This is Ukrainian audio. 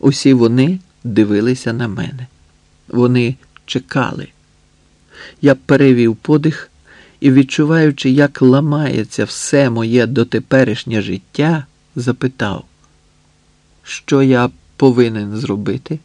Усі вони дивилися на мене. Вони чекали. Я перевів подих і, відчуваючи, як ламається все моє дотеперішнє життя, запитав, що я повинен зробити?